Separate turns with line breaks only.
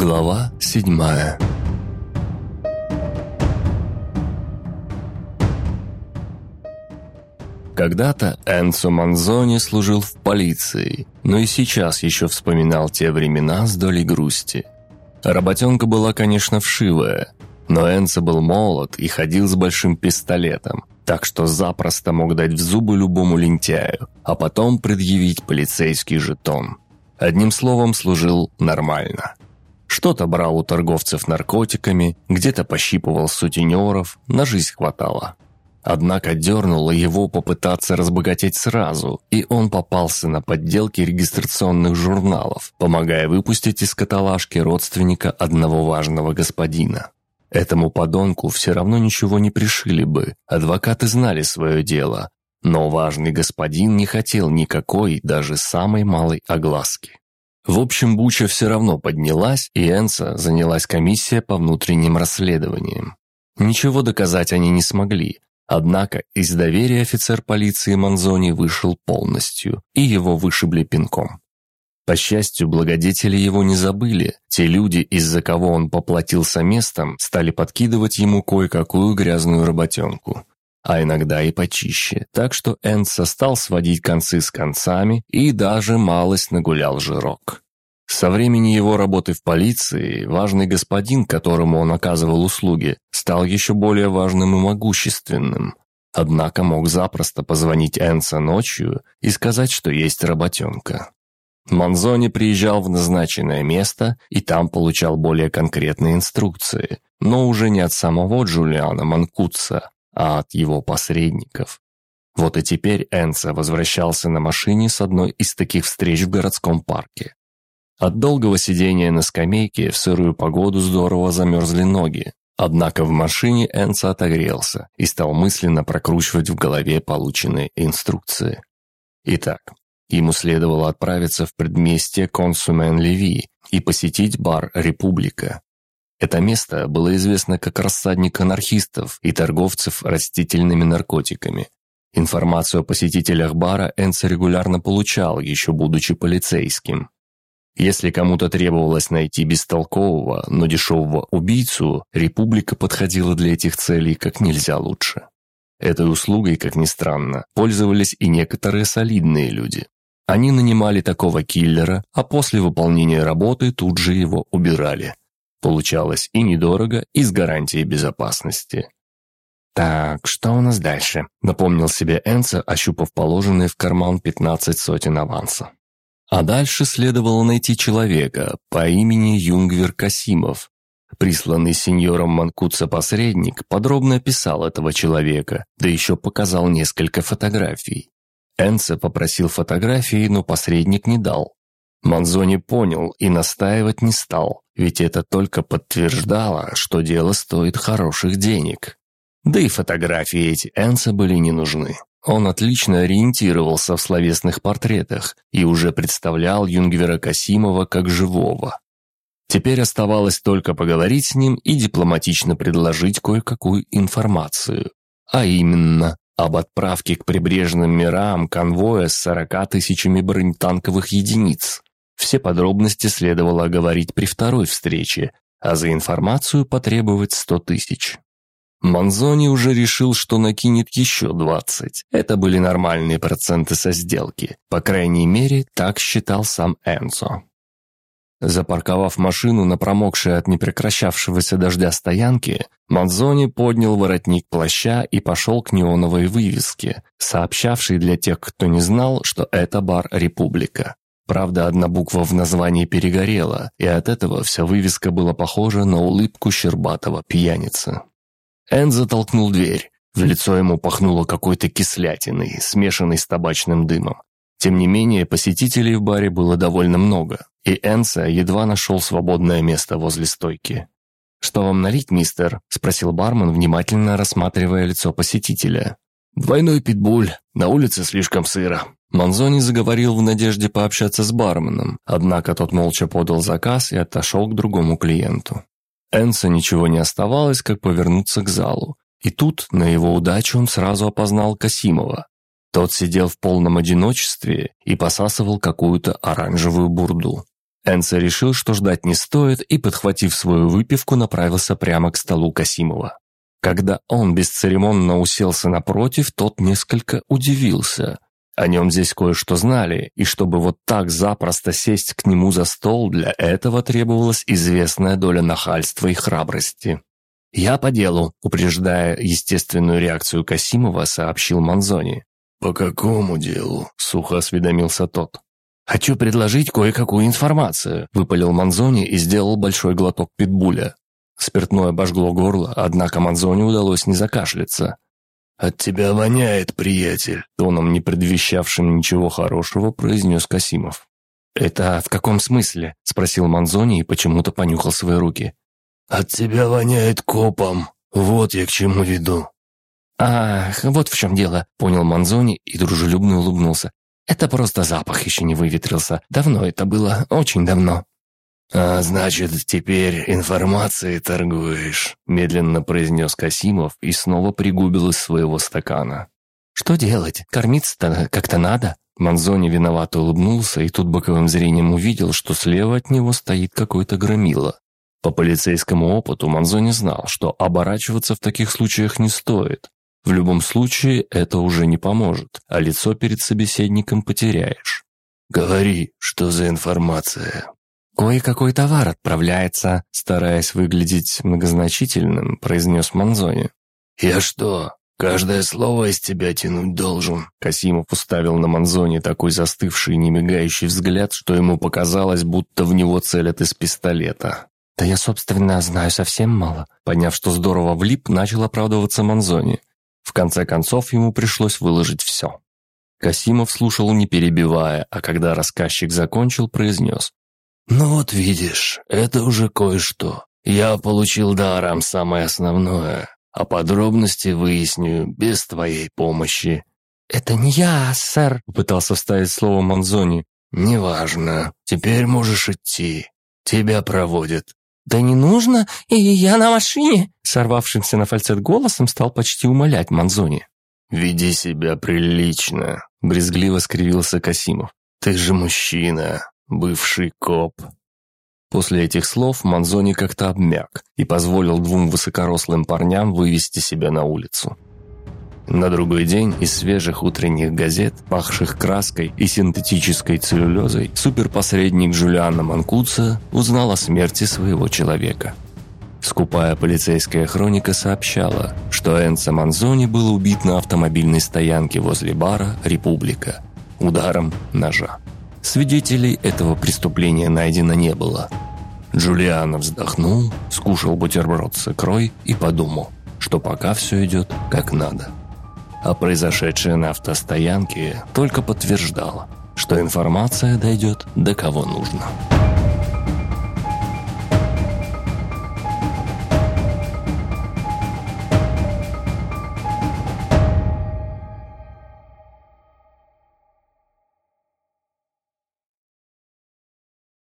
Глава седьмая Когда-то Энцо Манзони служил в полиции, но и сейчас еще вспоминал те времена с долей грусти. Работенка была, конечно, вшивая, но Энцо был молод и ходил с большим пистолетом, так что запросто мог дать в зубы любому лентяю, а потом предъявить полицейский жетон. Одним словом, служил нормально. Что-то брал у торговцев наркотиками, где-то пощипывал сутенеров, на жизнь хватало. Однако дернуло его попытаться разбогатеть сразу, и он попался на подделки регистрационных журналов, помогая выпустить из каталажки родственника одного важного господина. Этому подонку все равно ничего не пришили бы, адвокаты знали свое дело, но важный господин не хотел никакой, даже самой малой огласки. В общем, Буча все равно поднялась, и Энса занялась комиссия по внутренним расследованиям. Ничего доказать они не смогли, однако из доверия офицер полиции Манзони вышел полностью, и его вышибли пинком. По счастью, благодетели его не забыли. Те люди, из-за кого он поплатился местом, стали подкидывать ему кое-какую грязную работенку. А иногда и почище. Так что Энса стал сводить концы с концами и даже малость нагулял жирок. Со времени его работы в полиции важный господин, которому он оказывал услуги, стал еще более важным и могущественным. Однако мог запросто позвонить Энса ночью и сказать, что есть работенка. Манзони приезжал в назначенное место и там получал более конкретные инструкции, но уже не от самого Джулиана Манкутса, а от его посредников. Вот и теперь Энса возвращался на машине с одной из таких встреч в городском парке. От долгого сидения на скамейке в сырую погоду здорово замерзли ноги, однако в машине Энса отогрелся и стал мысленно прокручивать в голове полученные инструкции. Итак, Ему следовало отправиться в предместье Консумен-Леви и посетить бар «Република». Это место было известно как рассадник анархистов и торговцев растительными наркотиками. Информацию о посетителях бара Энс регулярно получал, еще будучи полицейским. Если кому-то требовалось найти бестолкового, но дешевого убийцу, «Република» подходила для этих целей как нельзя лучше. Этой услугой, как ни странно, пользовались и некоторые солидные люди. Они нанимали такого киллера, а после выполнения работы тут же его убирали. Получалось и недорого, и с гарантией безопасности. «Так, что у нас дальше?» – напомнил себе Энса, ощупав положенные в карман 15 сотен аванса. А дальше следовало найти человека по имени Юнгвер Касимов. Присланный сеньором Манкуца посредник подробно описал этого человека, да еще показал несколько фотографий. Энце попросил фотографии, но посредник не дал. Манзони понял и настаивать не стал, ведь это только подтверждало, что дело стоит хороших денег. Да и фотографии эти Энце были не нужны. Он отлично ориентировался в словесных портретах и уже представлял Юнгвера Касимова как живого. Теперь оставалось только поговорить с ним и дипломатично предложить кое-какую информацию. А именно, об отправке к прибрежным мирам конвоя с 40 тысячами бронетанковых единиц. Все подробности следовало оговорить при второй встрече, а за информацию потребовать 100 тысяч. Манзони уже решил, что накинет еще 20. Это были нормальные проценты со сделки. По крайней мере, так считал сам Энцо. Запарковав машину на промокшей от непрекращавшегося дождя стоянке, Манзони поднял воротник плаща и пошел к неоновой вывеске, сообщавшей для тех, кто не знал, что это бар «Република». Правда, одна буква в названии перегорела, и от этого вся вывеска была похожа на улыбку щербатого пьяницы. Эн затолкнул дверь. В лицо ему пахнуло какой-то кислятиной, смешанной с табачным дымом. Тем не менее, посетителей в баре было довольно много, и Энса едва нашел свободное место возле стойки. «Что вам налить, мистер?» – спросил бармен, внимательно рассматривая лицо посетителя. «Двойной питбуль. На улице слишком сыро». Манзони заговорил в надежде пообщаться с барменом, однако тот молча подал заказ и отошел к другому клиенту. Энса ничего не оставалось, как повернуться к залу. И тут, на его удачу, он сразу опознал Касимова, тот сидел в полном одиночестве и посасывал какую-то оранжевую бурду. Энце решил, что ждать не стоит, и, подхватив свою выпивку, направился прямо к столу Касимова. Когда он бесцеремонно уселся напротив, тот несколько удивился. О нем здесь кое-что знали, и чтобы вот так запросто сесть к нему за стол, для этого требовалась известная доля нахальства и храбрости. «Я по делу», — упреждая естественную реакцию Касимова, сообщил Манзони.
«По какому делу?»
— сухо осведомился тот. «Хочу предложить кое-какую информацию», — выпалил Манзони и сделал большой глоток питбуля. Спиртное обожгло горло, однако Манзони удалось не закашляться.
«От тебя воняет, приятель», —
тоном, не предвещавшим ничего хорошего, произнес Касимов. «Это в каком смысле?» — спросил Манзони и почему-то понюхал свои руки.
«От тебя воняет копом. Вот я к чему веду».
«Ах, вот в чем дело», — понял Манзони и дружелюбно улыбнулся. «Это просто запах еще не выветрился. Давно это было, очень давно».
«А значит, теперь информацией торгуешь», — медленно произнес Касимов и снова пригубил из своего стакана.
«Что делать? Кормиться-то как-то надо?» Манзони виновато улыбнулся и тут боковым зрением увидел, что слева от него стоит какой-то громила. По полицейскому опыту Манзони знал, что оборачиваться в таких случаях не стоит. В любом случае это уже не поможет, а лицо перед собеседником потеряешь.
«Говори, что за информация?»
«Кое-какой товар отправляется», стараясь выглядеть многозначительным, произнес Манзони.
«Я что, каждое слово из тебя тянуть должен?»
Касимов уставил на Манзони такой застывший, немигающий взгляд, что ему показалось, будто в него целят из пистолета. «Да я, собственно, знаю совсем мало». Поняв, что здорово влип, начал оправдываться Манзони. В конце концов, ему пришлось выложить все. Касимов слушал, не перебивая, а когда рассказчик закончил, произнес.
«Ну вот видишь, это уже кое-что. Я получил даром самое основное, а подробности выясню без твоей помощи».
«Это не я, сэр», — попытался вставить слово Манзони.
«Неважно. Теперь можешь идти. Тебя проводят».
«Да не нужно, и я на машине!» Сорвавшимся на фальцет голосом стал почти умолять Манзони.
«Веди себя прилично», — брезгливо скривился Касимов. «Ты же мужчина бывший коп».
После этих слов Манзони как-то обмяк и позволил двум высокорослым парням вывести себя на улицу. На другой день из свежих утренних газет, пахших краской и синтетической целлюлезой, суперпосредник Джулиана Манкуца узнал о смерти своего человека. Скупая полицейская хроника сообщала, что Энцо Манзони был убит на автомобильной стоянке возле бара «Република» ударом ножа. Свидетелей этого преступления найдено не было. Джулиано вздохнул, скушал бутерброд с икрой и подумал, что пока все идет как надо. А произошедшее на автостоянке только подтверждало, что информация дойдет до кого нужно.